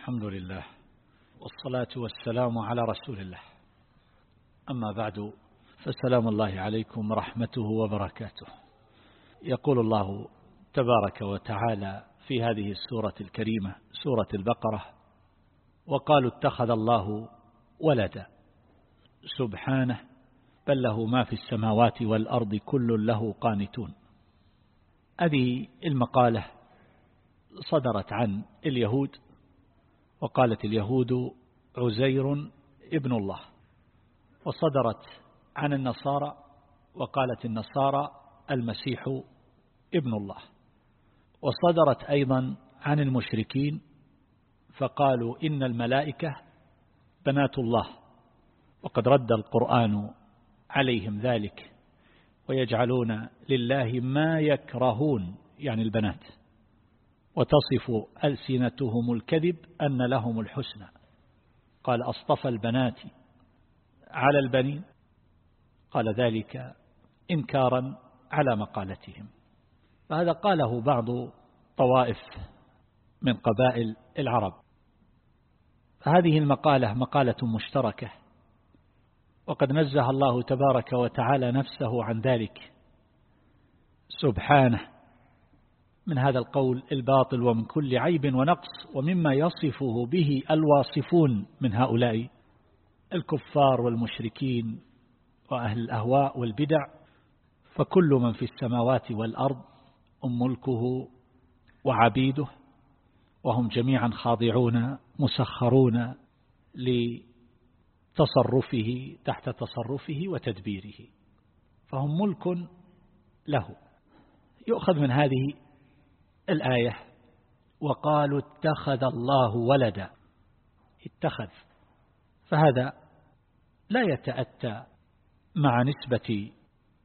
الحمد لله والصلاة والسلام على رسول الله. أما بعد فسلام الله عليكم ورحمته وبركاته. يقول الله تبارك وتعالى في هذه السورة الكريمة سورة البقرة وقالوا اتخذ الله ولدا. سبحانه بل له ما في السماوات والأرض كل له قانتون. هذه المقالة صدرت عن اليهود وقالت اليهود عزير ابن الله. وصدرت عن النصارى وقالت النصارى المسيح ابن الله. وصدرت أيضا عن المشركين فقالوا إن الملائكة بنات الله. وقد رد القرآن عليهم ذلك. ويجعلون لله ما يكرهون يعني البنات. وتصف ألسنتهم الكذب أن لهم الحسنى. قال أصطفى البنات على البنين. قال ذلك إنكارا على مقالتهم. فهذا قاله بعض طوائف من قبائل العرب. هذه المقالة مقالة مشتركة وقد نزه الله تبارك وتعالى نفسه عن ذلك. سبحانه من هذا القول الباطل ومن كل عيب ونقص ومما يصفه به الواصفون من هؤلاء الكفار والمشركين وأهل الأهواء والبدع. فكل من في السماوات والأرض أم ملكه وعبيده وهم جميعا خاضعون مسخرون لتصرفه تحت تصرفه وتدبيره. فهم ملك له. يؤخذ من هذه الآية وقالوا اتخذ الله ولدا. اتخذ. فهذا لا يتأتى مع نسبة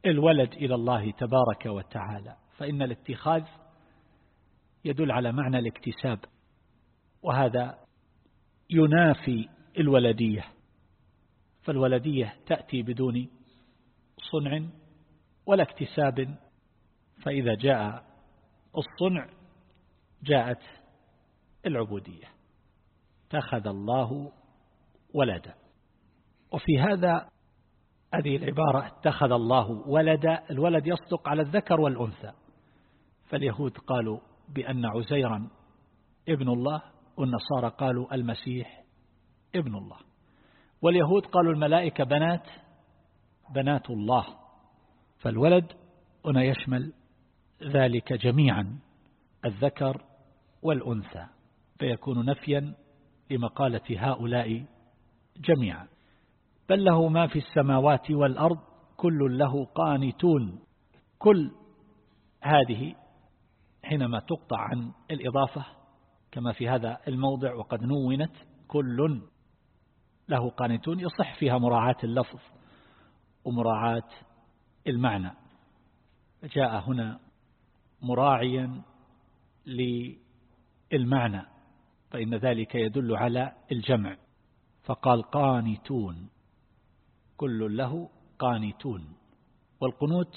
الولد إلى الله تبارك وتعالى فإن الاتخاذ يدل على معنى الاكتساب وهذا ينافي الولدية. فالولدية تأتي بدون صنع ولا اكتساب فإذا جاء الصنع جاءت العبودية. اتخذ الله ولدا. وفي هذا هذه العبارة اتخذ الله ولدا الولد يصدق على الذكر والأنثى. فاليهود قالوا بأن عزيرا ابن الله والنصارى قالوا المسيح ابن الله. واليهود قالوا الملائكة بنات بنات الله. فالولد هنا يشمل ذلك جميعا الذكر والأنثى فيكون نفيا لمقالة هؤلاء جميعا. بل له ما في السماوات والأرض كل له قانتون. كل هذه حينما تقطع عن الإضافة كما في هذا الموضع وقد نونت كل له قانتون يصح فيها مراعاة اللفظ ومراعاة المعنى. جاء هنا مراعيا للمعنى فإن ذلك يدل على الجمع. فقال قانتون كل له قانتون. والقنوت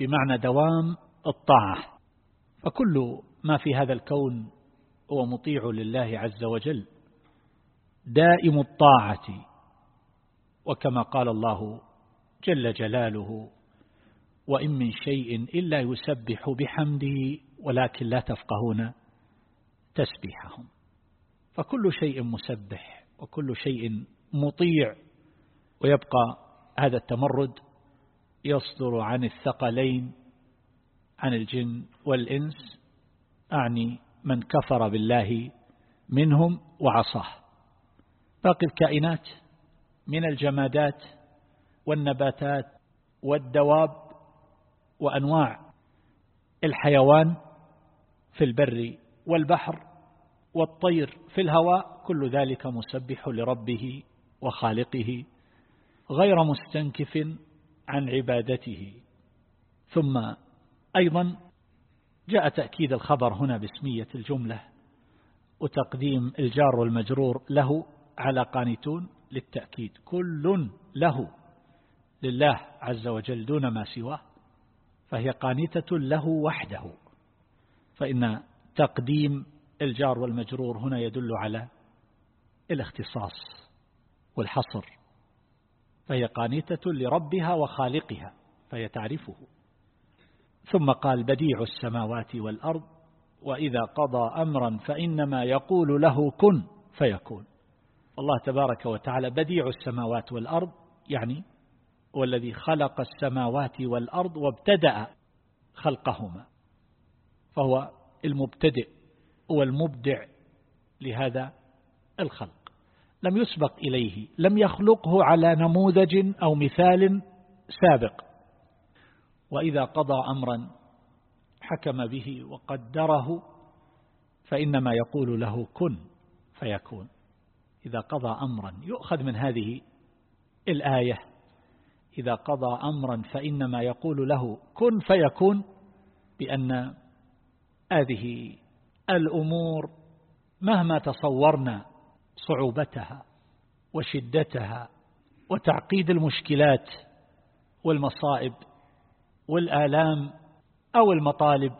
بمعنى دوام الطاعة. فكل ما في هذا الكون هو مطيع لله عز وجل. دائم الطاعة. وكما قال الله جل جلاله وإن من شيء إلا يسبح بحمده ولكن لا تفقهون. تسبيحهم. فكل شيء مسبح وكل شيء مطيع ويبقى هذا التمرد يصدر عن الثقلين عن الجن والإنس أعني من كفر بالله منهم وعصاه. باقي الكائنات من الجمادات والنباتات والدواب وأنواع الحيوان في البر والبحر والطير في الهواء كل ذلك مسبح لربه وخالقه غير مستنكف عن عبادته. ثم أيضا جاء تأكيد الخبر هنا باسمية الجملة وتقديم الجار والمجرور له على قانتون للتأكيد. كل له لله عز وجل دون ما سواه فهي قانتة له وحده. فإن تقديم الجار والمجرور هنا يدل على الاختصاص والحصر فهي قانتة لربها وخالقها فهي تعرفه. ثم قال بديع السماوات والأرض وإذا قضى أمرا فإنما يقول له كن فيكون. الله تبارك وتعالى بديع السماوات والأرض يعني هو الذي خلق السماوات والأرض وابتدأ خلقهما فهو المبتدئ. والمبدع لهذا الخلق. لم يسبق إليه لم يخلقه على نموذج أو مثال سابق. وإذا قضى أمرا حكم به وقدره فإنما يقول له كن فيكون. إذا قضى أمرا يؤخذ من هذه الآية. إذا قضى أمرا فإنما يقول له كن فيكون بأن هذه الأمور مهما تصورنا صعوبتها وشدتها وتعقيد المشكلات والمصائب والآلام أو المطالب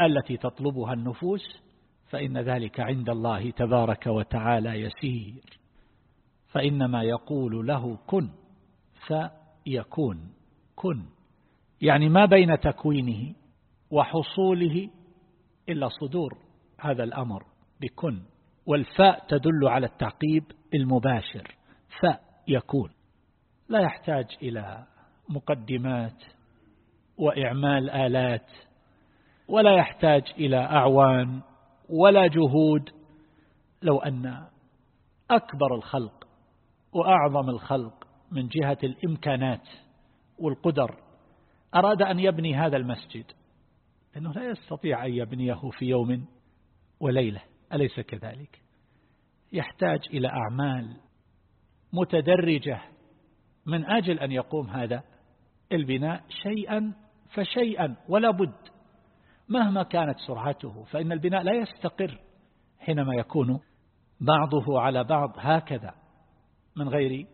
التي تطلبها النفوس فإن ذلك عند الله تبارك وتعالى يسير. فإنما يقول له كن فيكون. كن يعني ما بين تكوينه وحصوله إلا صدور. هذا الأمر بكن والفاء تدل على التعقيب المباشر فيكون لا يحتاج إلى مقدمات وإعمال آلات ولا يحتاج إلى أعوان ولا جهود. لو أن أكبر الخلق وأعظم الخلق من جهة الإمكانات والقدر أراد أن يبني هذا المسجد لأنه لا يستطيع أن يبنيه في يوم وليلة أليس كذلك؟ يحتاج إلى أعمال متدرجة. من أجل أن يقوم هذا البناء شيئا فشيئا ولا بد. مهما كانت سرعته فإن البناء لا يستقر حينما يكون بعضه على بعض هكذا من غير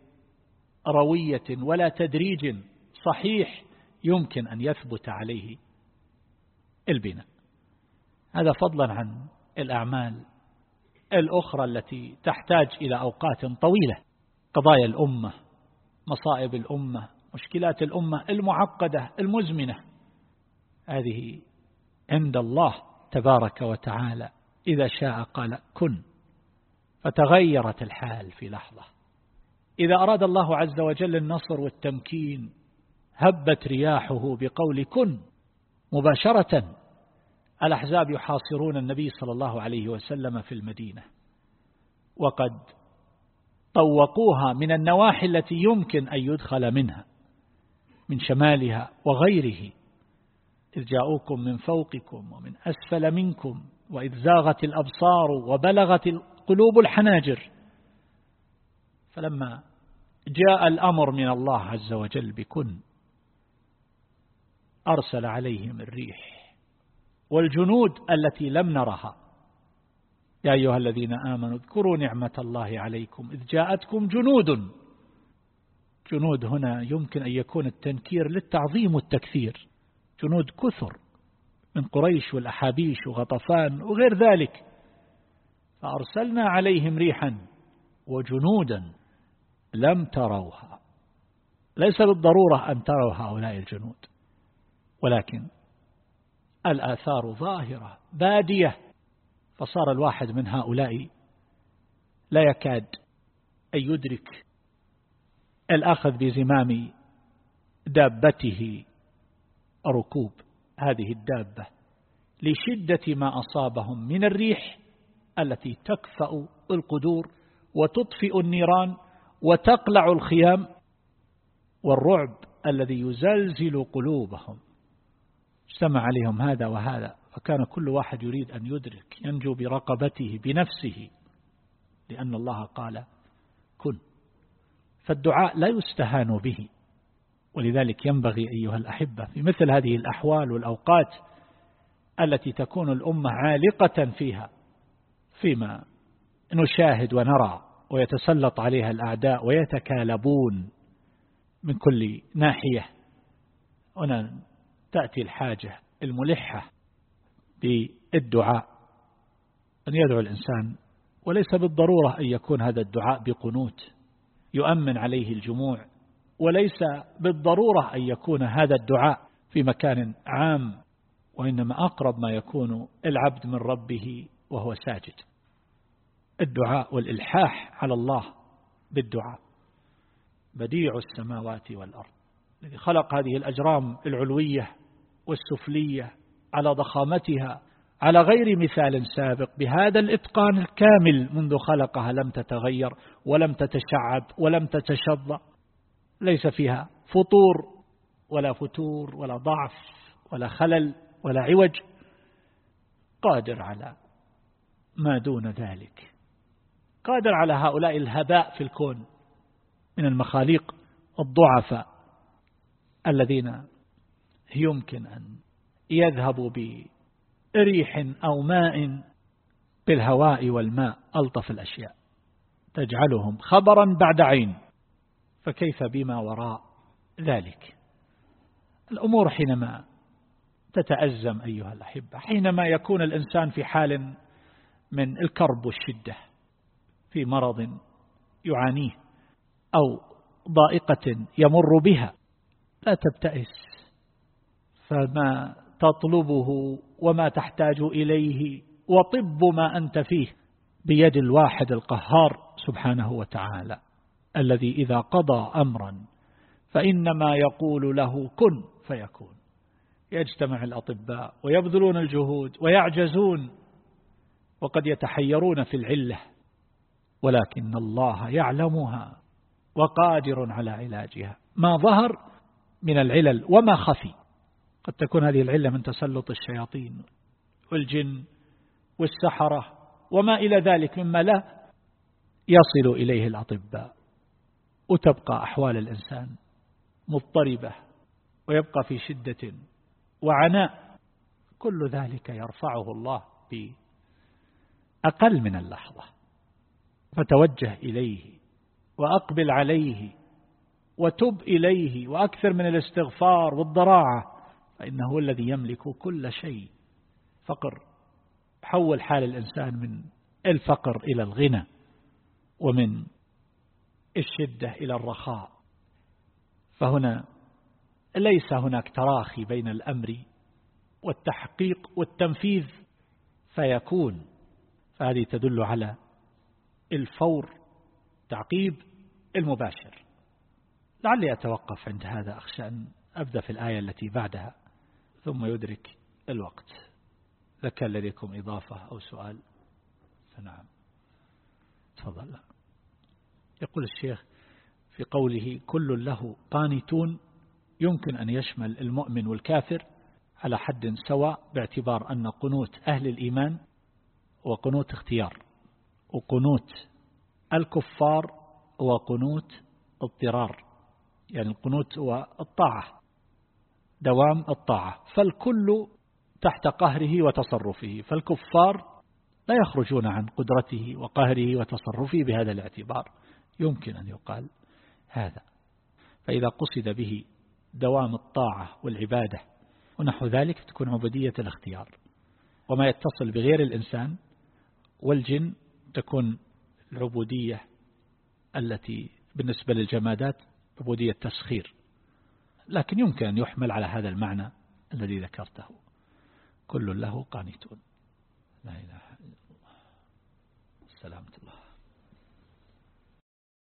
روية ولا تدريج صحيح يمكن أن يثبت عليه البناء. هذا فضلا عن الأعمال الأخرى التي تحتاج إلى أوقات طويلة. قضايا الأمة مصائب الأمة مشكلات الأمة المعقدة المزمنة. هذه عند الله تبارك وتعالى. إذا شاء قال كن. فتغيرت الحال في لحظة. إذا أراد الله عز وجل النصر والتمكين هبت رياحه بقول كن مباشرة الأحزاب يحاصرون النبي صلى الله عليه وسلم في المدينة. وقد طوقوها من النواحي التي يمكن أن يدخل منها من شمالها وغيره. إذ جاءوكم من فوقكم ومن أسفل منكم وإذ زاغت الأبصار وبلغت القلوب الحناجر. فلما جاء الأمر من الله عز وجل بكن أرسل عليهم الريح. والجنود التي لم نرها. يا أيها الذين آمنوا اذكروا نعمة الله عليكم. إذ جاءتكم جنود. جنود هنا يمكن أن يكون التنكير للتعظيم والتكثير جنود كثر من قريش والأحابيش وغطفان وغير ذلك. فأرسلنا عليهم ريحا وجنودا لم تروها. ليس بالضرورة أن تروا هؤلاء الجنود ولكن الآثار ظاهرة بادية. فصار الواحد من هؤلاء لا يكاد أن يدرك الأخذ بزمام دابته ركوب هذه الدابة لشدة ما أصابهم من الريح التي تكفأ القدور وتطفئ النيران وتقلع الخيام والرعب الذي يزلزل قلوبهم. اجتمع عليهم هذا وهذا فكان كل واحد يريد أن يدرك ينجو برقبته بنفسه لأن الله قال كن. فالدعاء لا يستهان به ولذلك ينبغي أيها الأحبة في مثل هذه الأحوال والأوقات التي تكون الأمة عالقة فيها فيما نشاهد ونرى ويتسلط عليها الأعداء ويتكالبون من كل ناحية. هنا تأتي الحاجة الملحة بالدعاء أن يدعو الإنسان وليس بالضرورة أن يكون هذا الدعاء بقنوت يؤمن عليه الجموع وليس بالضرورة أن يكون هذا الدعاء في مكان عام وإنما أقرب ما يكون العبد من ربه وهو ساجد. الدعاء والإلحاح على الله بالدعاء. بديع السماوات والأرض. الذي خلق هذه الأجرام العلوية والسفلية على ضخامتها على غير مثال سابق. بهذا الإتقان الكامل منذ خلقها لم تتغير ولم تتشعب ولم تتشظى. ليس فيها فطور ولا فتور ولا ضعف ولا خلل ولا عوج. قادر على ما دون ذلك. قادر على هؤلاء الهباء في الكون من المخاليق الضعفاء. الذين يمكن أن يذهبوا بريح أو ماء بالهواء والماء ألطف الأشياء. تجعلهم خبرا بعد عين. فكيف بما وراء ذلك؟ الأمور حينما تتأزم أيها الأحبة حينما يكون الإنسان في حال من الكرب والشدة في مرض يعانيه أو ضائقة يمر بها لا تبتئس فما تطلبه وما تحتاج إليه وطب ما أنت فيه بيد الواحد القهار سبحانه وتعالى الذي إذا قضى أمرا فإنما يقول له كن فيكون. يجتمع الأطباء ويبذلون الجهود ويعجزون وقد يتحيرون في العلة ولكن الله يعلمها وقادر على علاجها. ما ظهر من العلل وما خفي. قد تكون هذه العلة من تسلط الشياطين والجن والسحرة وما إلى ذلك مما لا يصل إليه الأطباء. وتبقى أحوال الإنسان مضطربة ويبقى في شدة وعناء. كل ذلك يرفعه الله بأقل من اللحظة. فتوجه إليه وأقبل عليه وتب إليه وأكثر من الاستغفار والضراعة فإنه هو الذي يملك كل شيء. فقر حول حال الإنسان من الفقر إلى الغنى ومن الشدة إلى الرخاء. فهنا ليس هناك تراخي بين الأمر والتحقيق والتنفيذ فيكون فهذه تدل على الفور تعقيب المباشر. لعلي أتوقف عند هذا أخشى أن أبدأ في الآية التي بعدها. ثم يدرك الوقت. كان لديكم إضافة أو سؤال؟ فنعم. تفضل. يقول الشيخ في قوله كل له قانتون يمكن أن يشمل المؤمن والكافر على حد سواء باعتبار أن قنوت أهل الإيمان وقنوت اختيار وقنوت الكفار وقنوت اضطرار. يعني القنوت هو الطاعة دوام الطاعة. فالكل تحت قهره وتصرفه فالكفار لا يخرجون عن قدرته وقهره وتصرفه بهذا الاعتبار. يمكن أن يقال هذا. فإذا قصد به دوام الطاعة والعبادة ونحو ذلك تكون عبودية الاختيار. وما يتصل بغير الإنسان والجن تكون العبودية التي بالنسبة للجمادات عبودية تسخير لكن يمكن أن يحمل على هذا المعنى الذي ذكرته. كل له قانتون. لا إله إلا الله. سلامة الله